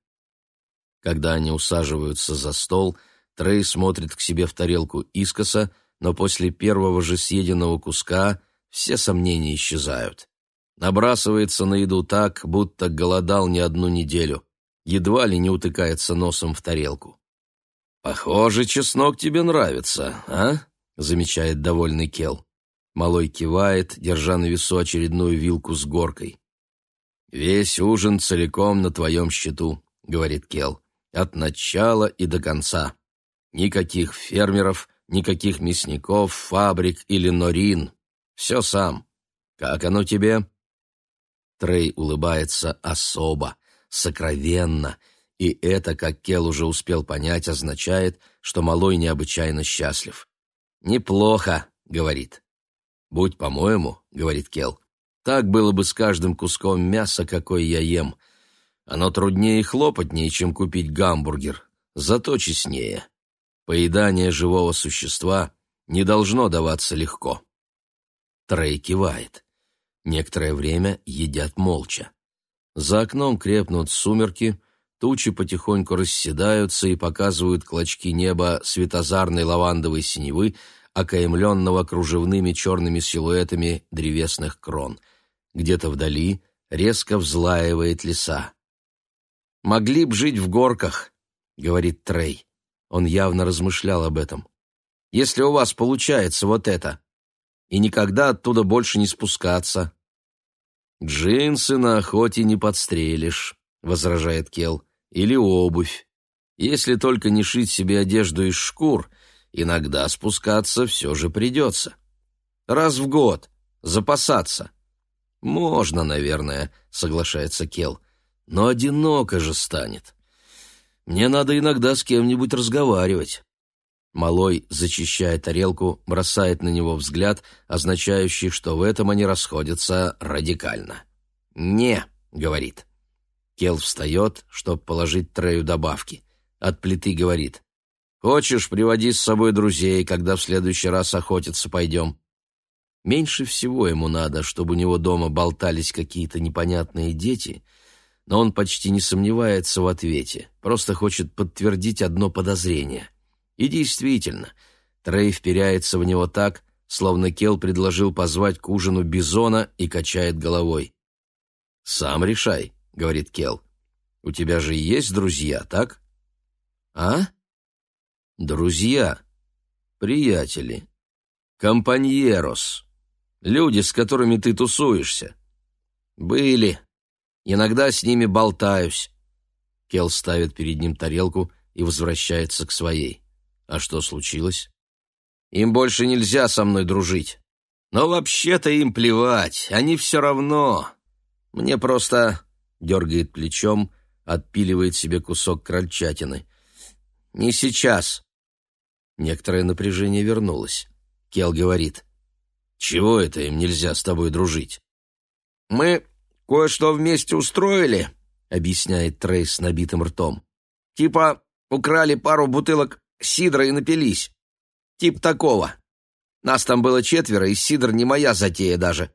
Speaker 1: Когда они усаживаются за стол, Трей смотрит к себе в тарелку искоса, но после первого же съеденного куска все сомнения исчезают. Набрасывается на еду так, будто голодал не одну неделю, едва ли не утыкается носом в тарелку.
Speaker 2: «Похоже, чеснок тебе нравится, а?» — замечает довольный Кел.
Speaker 1: Малой кивает, держа на весу очередную вилку с горкой.
Speaker 2: «Весь ужин целиком на твоем счету», — говорит Кел, — «от начала и до конца. Никаких фермеров, никаких мясников, фабрик или норин. Все сам. Как оно тебе?»
Speaker 1: Трей улыбается особо, сокровенно, и это, как Кел уже успел понять, означает, что малой необычайно счастлив. «Неплохо», — говорит. «Будь по-моему», — говорит Кел, — «так было бы с каждым куском мяса, какой я ем. Оно труднее и хлопотнее, чем купить гамбургер, зато честнее. Поедание живого существа не должно даваться легко». Трей кивает. Некоторое время едят молча. За окном крепнут сумерки, тучи потихоньку расседаются и показывают клочки неба светозарной лавандовой синевы, окаемленного кружевными черными силуэтами древесных крон. Где-то вдали резко взлаивает леса. «Могли б жить в горках», — говорит Трей. Он явно размышлял об этом. «Если у вас получается вот это, и никогда оттуда больше не спускаться. «Джинсы на охоте не подстрелишь», — возражает Кел, — «или обувь. Если только не шить себе одежду из шкур, иногда спускаться все же придется. Раз в год, запасаться». «Можно, наверное», — соглашается Кел, — «но одиноко же станет. Мне надо иногда с кем-нибудь разговаривать». Малой, зачищая тарелку, бросает на него взгляд, означающий, что в этом они расходятся радикально. «Не», —
Speaker 2: говорит. Кел встает, чтобы положить Трею добавки. От плиты говорит. «Хочешь, приводи с собой друзей, когда в следующий раз охотиться пойдем». Меньше всего ему надо, чтобы у него дома болтались какие-то непонятные дети, но он почти не сомневается в ответе, просто хочет подтвердить одно подозрение. И действительно, Трей вперяется в него так, словно Кел предложил позвать к ужину Бизона и качает головой. «Сам решай», — говорит Кел. «У тебя же есть друзья, так?» «А?» «Друзья, приятели, компаньерос, люди, с которыми ты тусуешься. Были. Иногда с ними болтаюсь». Кел ставит перед ним тарелку и возвращается к своей. «А что случилось?» Им больше нельзя со мной дружить. Но вообще-то им плевать, они все равно. Мне просто...» — дергает плечом, отпиливает себе кусок крольчатины. «Не сейчас». Некоторое напряжение вернулось. Кел говорит. «Чего это им нельзя с тобой дружить?» «Мы кое-что вместе устроили», — объясняет Трейс с набитым ртом. «Типа украли пару бутылок сидра и напились. Тип такого. Нас там было четверо, и Сидор не моя затея даже.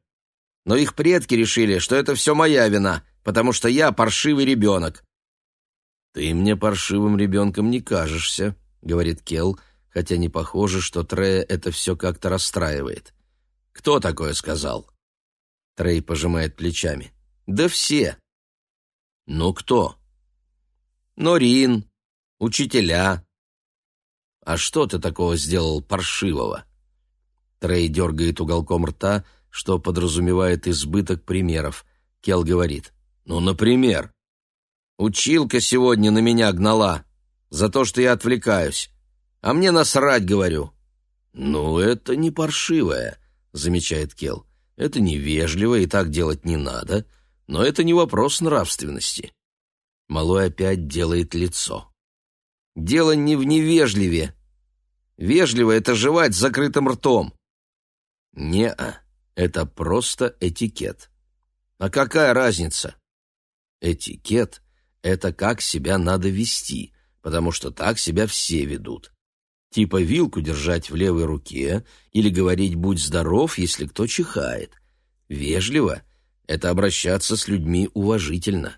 Speaker 2: Но их предки решили, что это все моя вина, потому что я паршивый ребенок. «Ты мне паршивым ребенком не кажешься», — говорит Келл, хотя не похоже, что Трея это все как-то расстраивает. «Кто такое сказал?» Трей пожимает плечами. «Да все». «Ну кто?» «Норин, учителя, «А что ты такого сделал паршивого?» Трей дергает уголком рта, что подразумевает избыток примеров. Кел говорит. «Ну, например?» «Училка сегодня на меня гнала за то, что я отвлекаюсь. А мне насрать, говорю». «Ну, это не паршивое», — замечает Кел. «Это невежливо, и так делать не надо, но это не вопрос нравственности». Малой опять делает лицо. Дело не в невежливе. Вежливо — это жевать с закрытым ртом. Не-а, это просто этикет. А какая разница? Этикет — это как себя надо вести, потому что так себя все ведут. Типа вилку держать в левой руке или говорить «будь здоров», если кто чихает. Вежливо — это обращаться с людьми уважительно.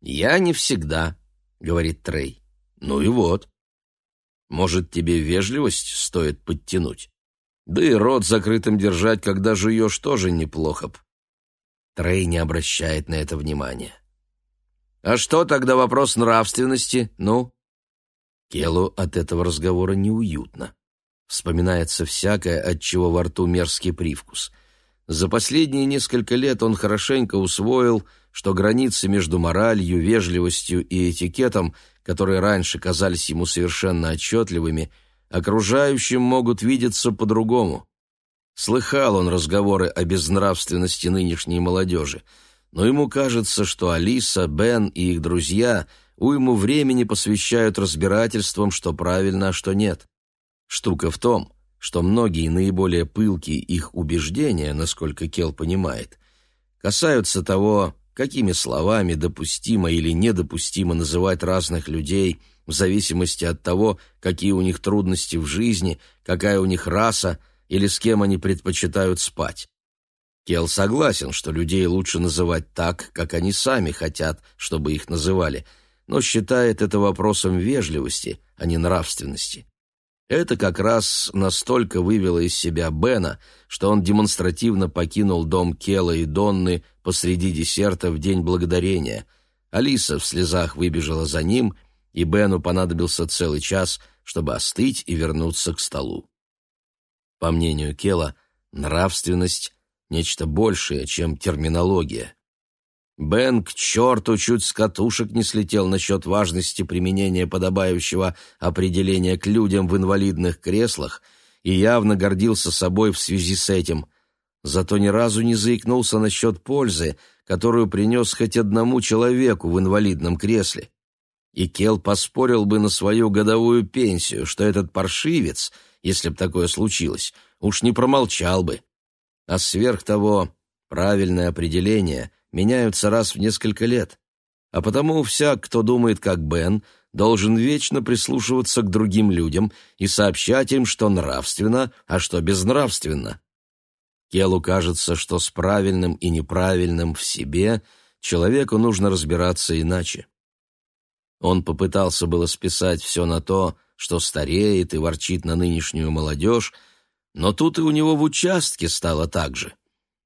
Speaker 2: «Я не всегда», — говорит Трей. Ну и вот. Может, тебе вежливость стоит подтянуть? Да и рот закрытым держать, когда жуешь, тоже неплохо б. Трей не обращает на это внимания. А что тогда вопрос нравственности, ну? Келу от этого разговора неуютно. Вспоминается всякое, от чего во рту мерзкий привкус. За последние несколько лет он хорошенько усвоил, что границы между моралью, вежливостью и этикетом – которые раньше казались ему совершенно отчетливыми, окружающим могут видеться по-другому. Слыхал он разговоры о безнравственности нынешней молодежи, но ему кажется, что Алиса, Бен и их друзья уйму времени посвящают разбирательствам, что правильно, а что нет. Штука в том, что многие наиболее пылкие их убеждения, насколько Кел понимает, касаются того, какими словами допустимо или недопустимо называть разных людей в зависимости от того, какие у них трудности в жизни, какая у них раса или с кем они предпочитают спать. Кел согласен, что людей лучше называть так, как они сами хотят, чтобы их называли, но считает это вопросом вежливости, а не нравственности. Это как раз настолько вывело из себя Бена, что он демонстративно покинул дом Кела и Донны посреди десерта в День Благодарения. Алиса в слезах выбежала за ним, и Бену понадобился целый час, чтобы остыть и вернуться к столу. По мнению Кела, нравственность — нечто большее, чем терминология. Бен к черту чуть с катушек не слетел насчет важности применения подобающего определения к людям в инвалидных креслах и явно гордился собой в связи с этим. Зато ни разу не заикнулся насчет пользы, которую принес хоть одному человеку в инвалидном кресле. И Кел поспорил бы на свою годовую пенсию, что этот паршивец, если б такое случилось, уж не промолчал бы. А сверх того, правильное определение —
Speaker 1: меняются раз в несколько лет. А потому всяк, кто думает как Бен, должен вечно прислушиваться к другим людям и сообщать им, что нравственно, а что безнравственно. Келу кажется, что с правильным и неправильным в себе человеку нужно разбираться иначе. Он попытался было списать все на то, что стареет и ворчит на нынешнюю молодежь, но тут и у него в участке стало так же.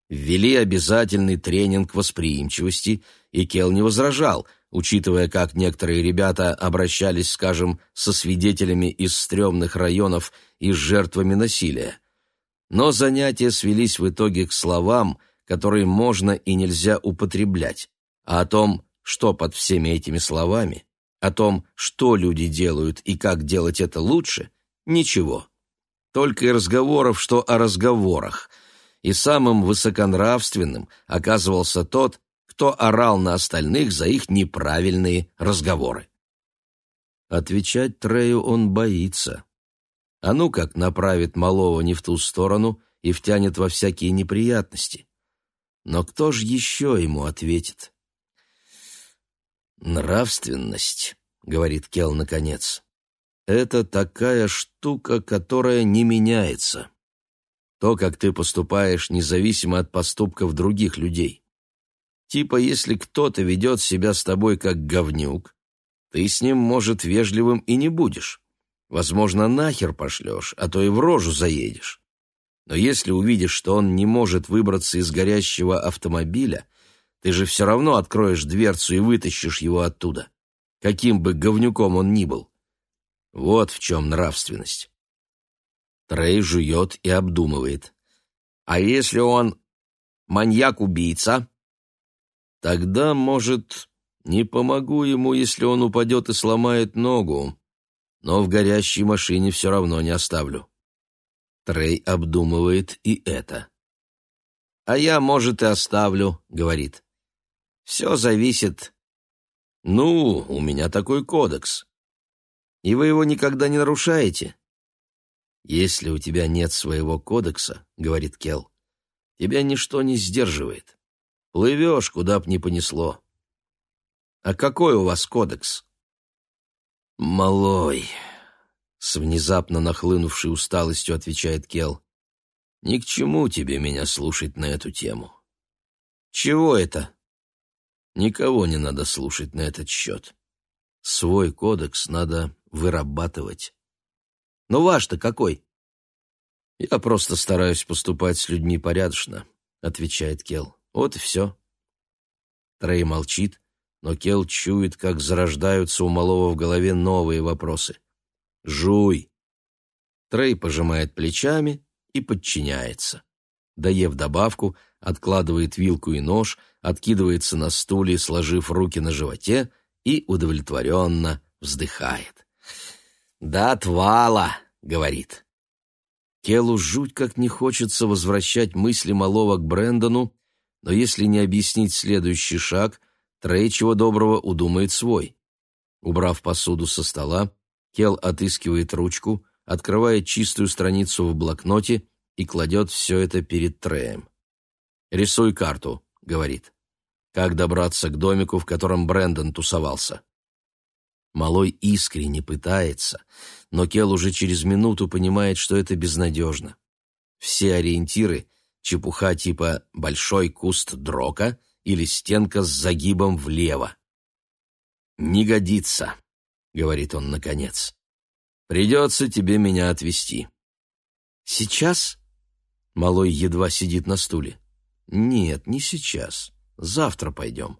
Speaker 1: Ввели обязательный тренинг восприимчивости, и Кел не возражал, учитывая, как некоторые ребята обращались, скажем, со свидетелями из стрёмных районов и с жертвами насилия. Но занятия свелись в итоге к словам, которые можно и нельзя употреблять, а о том, что под всеми этими словами, о том, что люди делают и как делать это лучше, ничего. Только и разговоров, что о разговорах. И самым высоконравственным оказывался тот, кто орал на остальных за их неправильные разговоры. Отвечать Трею он боится. А ну как направит малого не в ту сторону и втянет во всякие неприятности. Но кто ж еще ему ответит? «Нравственность», — говорит Кел наконец, — «это такая штука, которая не меняется. То, как ты поступаешь, независимо от поступков других людей. Типа, если кто-то ведет себя с тобой как говнюк, ты с ним, может, вежливым и не будешь. Возможно, нахер пошлешь, а то и в рожу заедешь. Но если увидишь, что он не может выбраться из горящего автомобиля, ты же все равно откроешь дверцу и вытащишь его оттуда, каким бы говнюком он ни был. Вот в чем нравственность. Трей жует и обдумывает. А если он маньяк-убийца? Тогда, может, не помогу ему, если он упадет и сломает ногу, но в горящей машине все равно не оставлю. Трей обдумывает и это. «А я, может, и оставлю», — говорит. «Все зависит...» «Ну, у меня такой кодекс. И вы его никогда не нарушаете?» «Если у тебя нет своего кодекса, — говорит Келл, — тебя ничто не сдерживает. Плывешь, куда б ни понесло. А какой у вас кодекс?» «Малой», — с внезапно нахлынувшей усталостью отвечает Кел. «Ни к чему тебе меня слушать на эту тему». «Чего это?» «Никого не надо слушать на этот счет. Свой кодекс надо вырабатывать». «Ну ваш-то какой?» «Я просто стараюсь поступать с людьми порядочно», — отвечает Кел. «Вот и все». Трей молчит, но Кел чует, как зарождаются у малого в голове новые вопросы. «Жуй!» Трей пожимает плечами и подчиняется. Доев добавку, откладывает вилку и нож, откидывается на стуле, сложив руки на животе, и удовлетворенно вздыхает. «Да отвала!» — говорит. Келу жуть как не хочется возвращать мысли малого к Брэндону, но если не объяснить следующий шаг, Трей чего доброго удумает свой. Убрав посуду со стола, Кел отыскивает ручку, открывает чистую страницу в блокноте и кладет все это перед Треем. «Рисуй карту», — говорит. «Как добраться к домику, в котором Брэндон тусовался?» Малой искренне пытается, но Кел уже через минуту понимает, что это безнадежно. Все ориентиры — чепуха типа «большой куст дрока» или стенка с загибом влево. «Не годится», — говорит он наконец. «Придется тебе меня отвезти». «Сейчас?» — Малой едва сидит на стуле. «Нет, не сейчас. Завтра пойдем».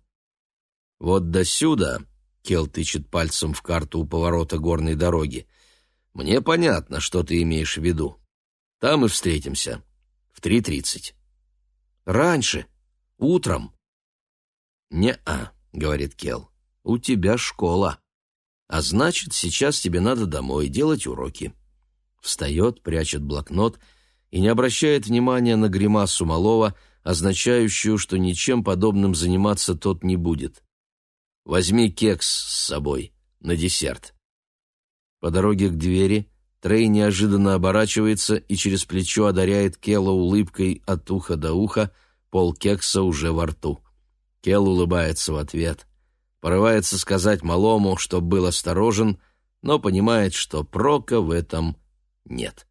Speaker 1: «Вот до сюда», — Кел тычет пальцем в карту у поворота горной дороги, «мне понятно, что ты имеешь в виду. Там и встретимся. В три тридцать». «Раньше. Утром», «Не-а», — говорит Кел, — «у тебя школа. А значит, сейчас тебе надо домой делать уроки». Встает, прячет блокнот и не обращает внимания на гримасу малого, означающую, что ничем подобным заниматься тот не будет. «Возьми кекс с собой на десерт». По дороге к двери Трей неожиданно оборачивается и через плечо одаряет Кела улыбкой от уха до уха, пол кекса уже во рту. Кел улыбается в ответ. Порывается сказать малому, что был осторожен, но понимает, что прока в этом нет.